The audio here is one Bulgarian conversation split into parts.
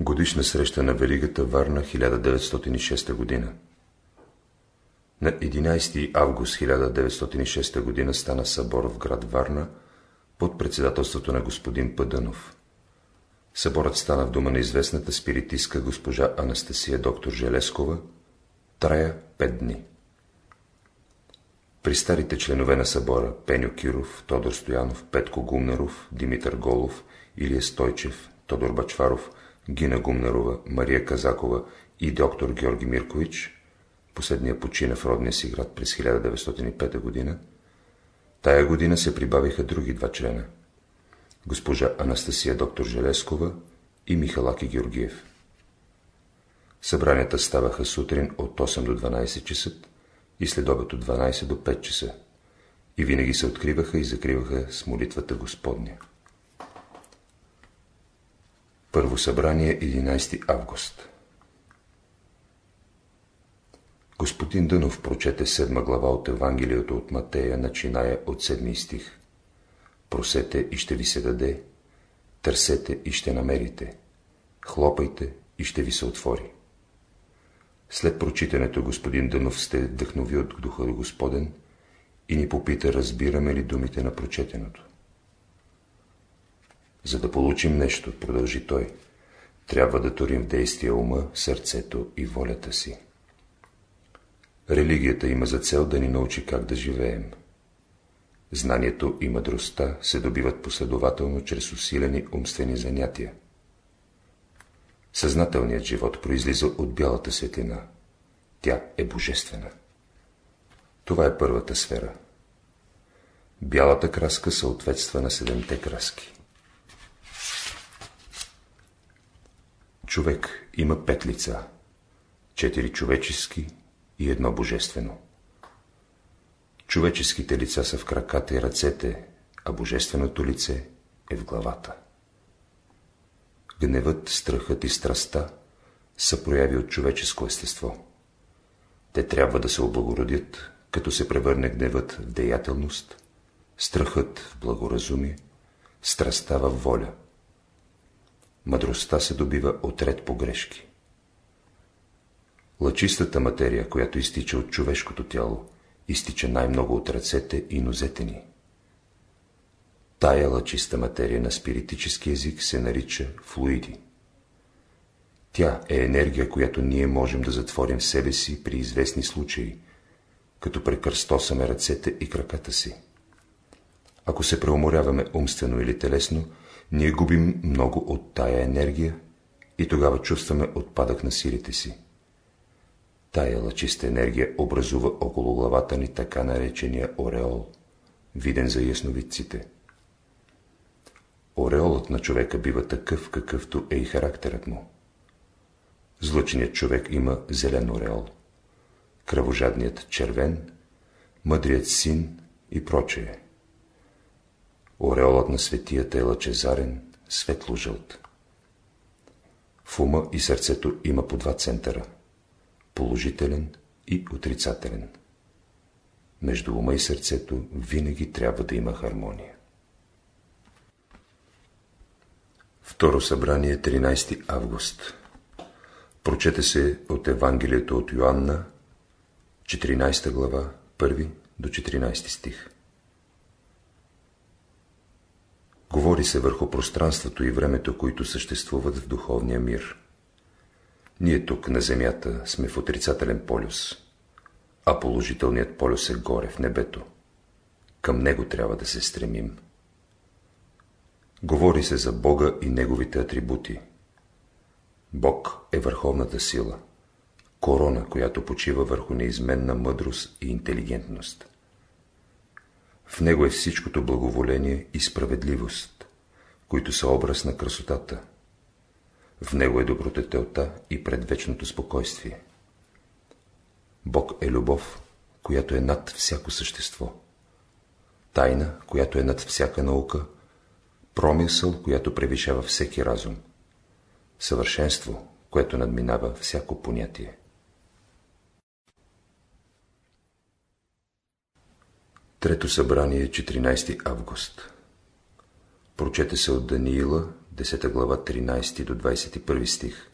Годишна среща на Великата Варна 1906 година На 11 август 1906 г. стана събор в град Варна под председателството на господин Пъдънов. Съборът стана в дома на известната спиритистка госпожа Анастасия доктор Желескова, трая пет дни. При старите членове на събора Пеню Киров, Тодор Стоянов, Петко Гумнаров, Димитър Голов, Илия Стойчев, Тодор Бачваров, Гина Гумнарова, Мария Казакова и доктор Георги Миркович, последния почина в родния си град през 1905 година, тая година се прибавиха други два члена – госпожа Анастасия доктор Желескова и Михалаки Георгиев. Събранията ставаха сутрин от 8 до 12 часа и след обед от 12 до 5 часа и винаги се откриваха и закриваха с молитвата Господня. Първо събрание 11 август Господин Дънов прочете седма глава от Евангелието от Матея, начиная от седми стих. Просете и ще ви се даде, търсете и ще намерите, хлопайте и ще ви се отвори. След прочитането господин Дънов сте вдъхнови от Духа Господен и ни попита, разбираме ли думите на прочетеното. За да получим нещо, продължи той, трябва да турим в действие ума, сърцето и волята си. Религията има за цел да ни научи как да живеем. Знанието и мъдростта се добиват последователно чрез усилени умствени занятия. Съзнателният живот произлиза от бялата светлина. Тя е божествена. Това е първата сфера. Бялата краска съответства на седемте краски. Човек има пет лица, четири човечески и едно божествено. Човеческите лица са в краката и ръцете, а божественото лице е в главата. Гневът, страхът и страста са прояви от човеческо естество. Те трябва да се облагородят, като се превърне гневът в деятелност, страхът в благоразумие, страста в воля. Мъдростта се добива от ред погрешки. Лъчистата материя, която изтича от човешкото тяло, изтича най-много от ръцете и нозете ни. Тая лъчиста материя на спиритически език се нарича флуиди. Тя е енергия, която ние можем да затворим в себе си при известни случаи, като прекърстосаме ръцете и краката си. Ако се преуморяваме умствено или телесно, ние губим много от тая енергия и тогава чувстваме отпадък на силите си. Тая лъчиста енергия образува около главата ни така наречения ореол, виден за ясновидците. Ореолът на човека бива такъв, какъвто е и характерът му. Злъчният човек има зелен ореол, кръвожадният червен, мъдрият син и прочее. Ореолът на светията е лъчезарен, светло-жълт. В ума и сърцето има по два центъра – положителен и отрицателен. Между ума и сърцето винаги трябва да има хармония. Второ събрание 13 август Прочете се от Евангелието от Йоанна, 14 глава, 1 до 14 стих. Говори се върху пространството и времето, които съществуват в духовния мир. Ние тук, на Земята, сме в отрицателен полюс, а положителният полюс е горе, в небето. Към него трябва да се стремим. Говори се за Бога и Неговите атрибути. Бог е върховната сила, корона, която почива върху неизменна мъдрост и интелигентност. В него е всичкото благоволение и справедливост, които са образ на красотата. В него е добротетелта и предвечното спокойствие. Бог е любов, която е над всяко същество. Тайна, която е над всяка наука, промисъл, която превишава всеки разум. Съвършенство, което надминава всяко понятие. Трето събрание 14 август Прочете се от Даниила, 10 глава, 13 до 21 стих.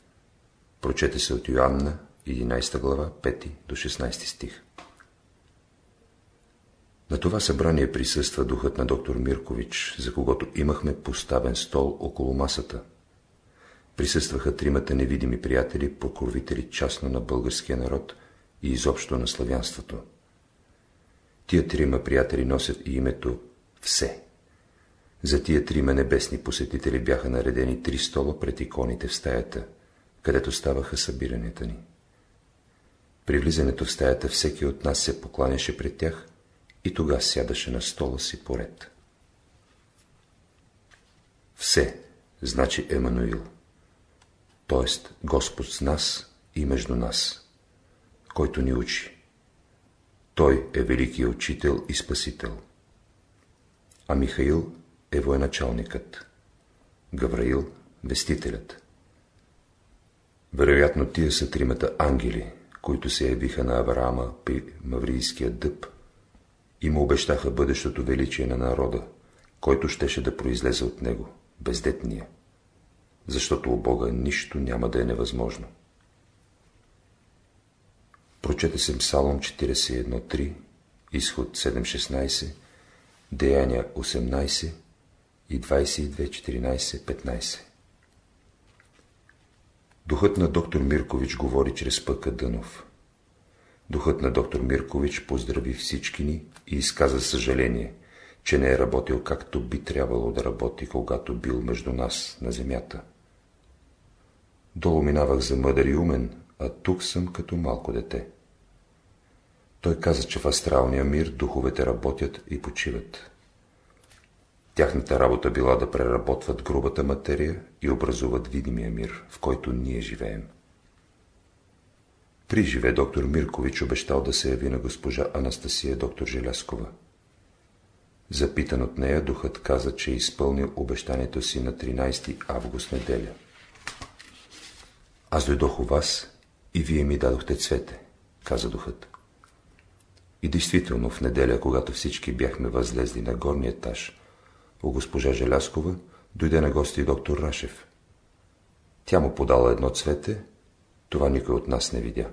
Прочете се от Йоанна, 11 глава, 5 до 16 стих. На това събрание присъства духът на доктор Миркович, за когото имахме поставен стол около масата. Присъстваха тримата невидими приятели, покровители частно на българския народ и изобщо на славянството. Тия трима приятели носят и името Все. За тия трима небесни посетители бяха наредени три стола пред иконите в стаята, където ставаха събиранията ни. При влизането в стаята всеки от нас се покланяше пред тях и тога сядаше на стола си поред. Все значи Емануил, т.е. Господ с нас и между нас, който ни учи. Той е великият учител и спасител. А Михаил е военачалникът, Гавраил – вестителят. Вероятно тия са тримата ангели, които се явиха на Авраама при Маврийския дъб и му обещаха бъдещото величие на народа, който щеше да произлезе от него, бездетния, защото у Бога нищо няма да е невъзможно. Прочете се Псалом 41.3, изход 7.16, Деяния 18 и 22.14.15. Духът на доктор Миркович говори чрез Пъка Дънов. Духът на доктор Миркович поздрави всички ни и изказа съжаление, че не е работил както би трябвало да работи, когато бил между нас на земята. Долу минавах за мъдър и умен, а тук съм като малко дете. Той каза, че в астралния мир духовете работят и почиват. Тяхната работа била да преработват грубата материя и образуват видимия мир, в който ние живеем. При живе доктор Миркович обещал да се яви на госпожа Анастасия доктор Желяскова. Запитан от нея, духът каза, че е изпълнил обещанието си на 13 август неделя. Аз дойдох у вас и вие ми дадохте цвете, каза духът. И действително в неделя, когато всички бяхме възлезли на горния етаж, у госпожа Желяскова дойде на гости доктор Рашев. Тя му подала едно цвете, това никой от нас не видя.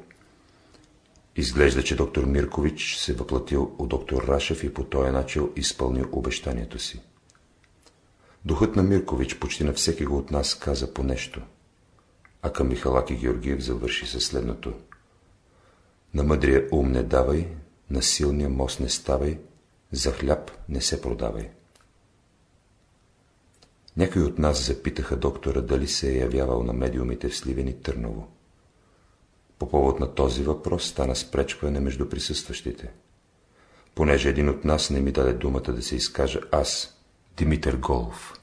Изглежда, че доктор Миркович се въплатил у доктор Рашев и по този начин изпълнил обещанието си. Духът на Миркович почти на всеки го от нас каза по нещо, а към Михалаки Георгиев завърши със следното. На мъдрия ум не давай, на силния мост не ставай, за хляб не се продавай. Някои от нас запитаха доктора дали се е явявал на медиумите в Сливен и Търново. По повод на този въпрос стана спречкване между присъстващите. Понеже един от нас не ми даде думата да се изкажа аз, Димитър Голов,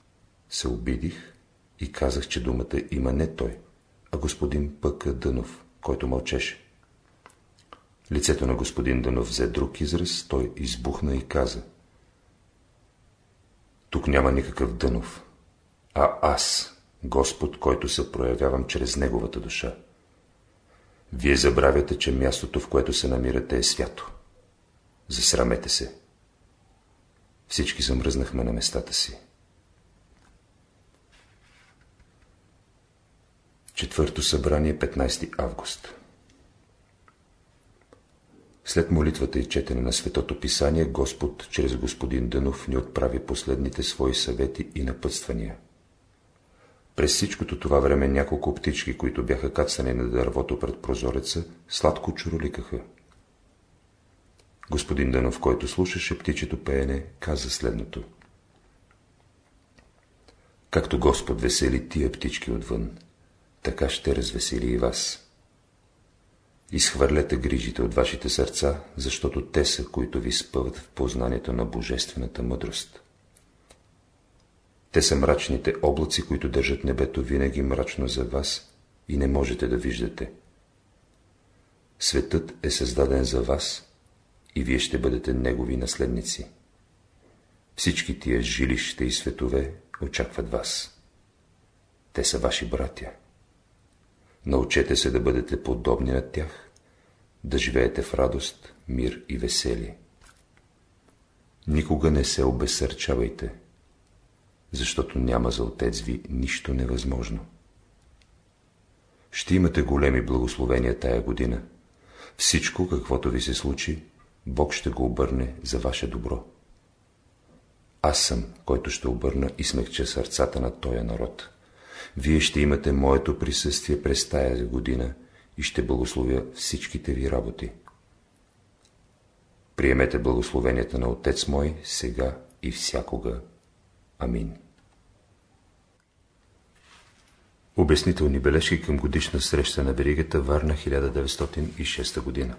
се обидих и казах, че думата има не той, а господин Пъка Дънов, който мълчеше. Лицето на господин Дънов взе друг израз, той избухна и каза. Тук няма никакъв Дънов, а аз, Господ, който се проявявам чрез Неговата душа. Вие забравяте, че мястото, в което се намирате, е свято. Засрамете се. Всички замръзнахме на местата си. Четвърто събрание, 15 август След молитвата и четене на Светото Писание, Господ, чрез господин Дънов, ни отправи последните свои съвети и напътствания. През всичкото това време няколко птички, които бяха кацани на дървото пред прозореца, сладко чуроликаха. Господин Дънов, който слушаше птичето пеене, каза следното. Както Господ весели тия птички отвън, така ще развесели и вас. Изхвърлете грижите от вашите сърца, защото те са, които ви спъват в познанието на божествената мъдрост. Те са мрачните облаци, които държат небето винаги мрачно за вас и не можете да виждате. Светът е създаден за вас и вие ще бъдете негови наследници. Всички тия жилища и светове очакват вас. Те са ваши братя. Научете се да бъдете подобни на тях, да живеете в радост, мир и весели. Никога не се обесърчавайте защото няма за отец ви нищо невъзможно. Ще имате големи благословения тая година. Всичко, каквото ви се случи, Бог ще го обърне за ваше добро. Аз съм, който ще обърна и смекча сърцата на този народ. Вие ще имате моето присъствие през тая година и ще благословя всичките ви работи. Приемете благословенията на Отец мой сега и всякога. Амин. Обяснителни бележки към годишна среща на Веригата Варна 1906 година.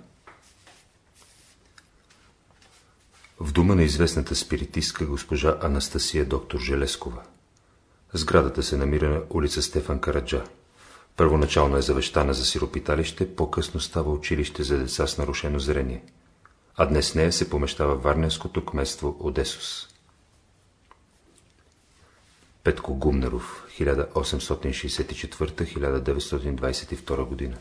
В дома на известната спиритистка госпожа Анастасия доктор Желескова. Сградата се намира на улица Стефан Караджа. Първоначално е завещана за сиропиталище, по-късно става училище за деца с нарушено зрение. А днес нея се помещава Варненското кметство Одесус. Петко Гумнеров, 1864-1922 година.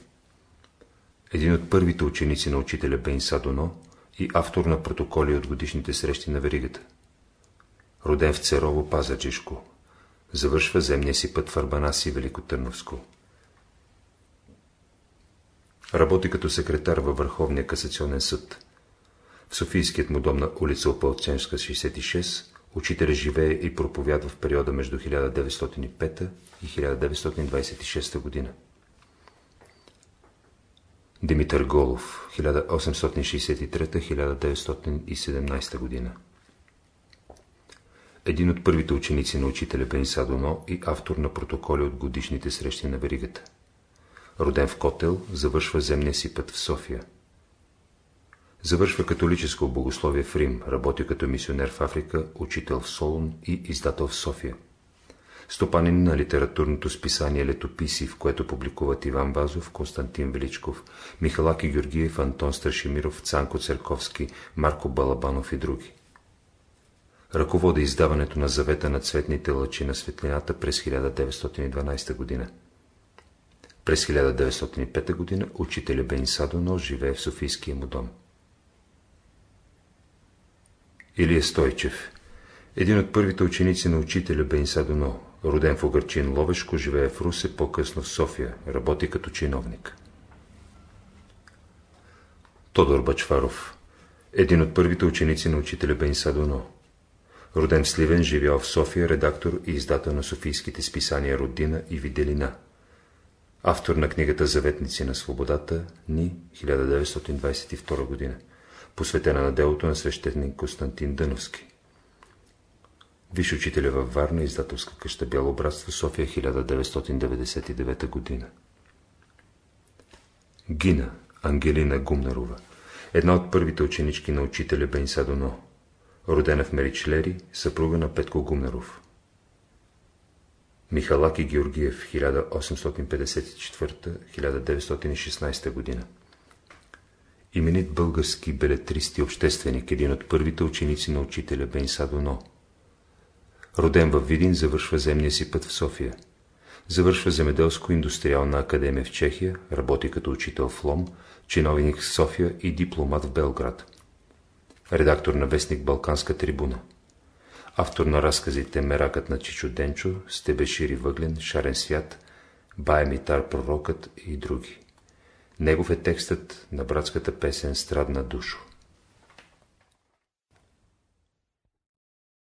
Един от първите ученици на учителя Бейнса Доно и автор на протоколи от годишните срещи на Веригата. Роден в Церово, Пазарджишко. Завършва земния си път в Арбанаси, Великотърновско. Работи като секретар във Върховния касационен съд. В Софийският му дом на улица Опалченска, 66, учителя живее и проповядва в периода между 1905 и 1926 година. Димитър Голов, 1863-1917 година Един от първите ученици на учителя Бенса Доно и автор на протоколи от годишните срещи на Веригата. Роден в Котел, завършва земния си път в София. Завършва католическо богословие в Рим, работи като мисионер в Африка, учител в Солун и издател в София стопанин на литературното списание Летописи, в което публикуват Иван Вазов, Константин Величков, Михалаки Георгиев, Антон Страшимиров, Цанко Церковски, Марко Балабанов и други. Ръководи издаването на завета на цветните лъчи на светлината през 1912 година. През 1905 година учителя Бен Садоно живее в Софийския му дом. Илия Стойчев, един от първите ученици на учителя Бен Садоно, Роден в Огърчин Ловешко, живее в Русе, по-късно в София, работи като чиновник. Тодор Бачваров Един от първите ученици на учителя Бенса Доно. Роден в Сливен, живял в София, редактор и издател на софийските списания Родина и Виделина. Автор на книгата Заветници на свободата ни 1922 година, посветена на делото на свещеник Константин Дъновски. Виж учителя във Варна, издателска къща Бяло братство, София, 1999 година. Гина, Ангелина Гумнарова, една от първите ученички на учителя Бенса Доно, родена в Меричлери, съпруга на Петко Гумнаров. Михалаки Георгиев, 1854-1916 година. Именит български белетрист и общественик, един от първите ученици на учителя Бенса Доно, Роден във Видин, завършва земния си път в София. Завършва земеделско-индустриална академия в Чехия, работи като учител в Лом, чиновник в София и дипломат в Белград. Редактор на вестник Балканска трибуна. Автор на разказите Меракът на Чичо Денчо, Стебешири въглен, Шарен свят, Бая Митар пророкът и други. Негов е текстът на братската песен Страдна душо.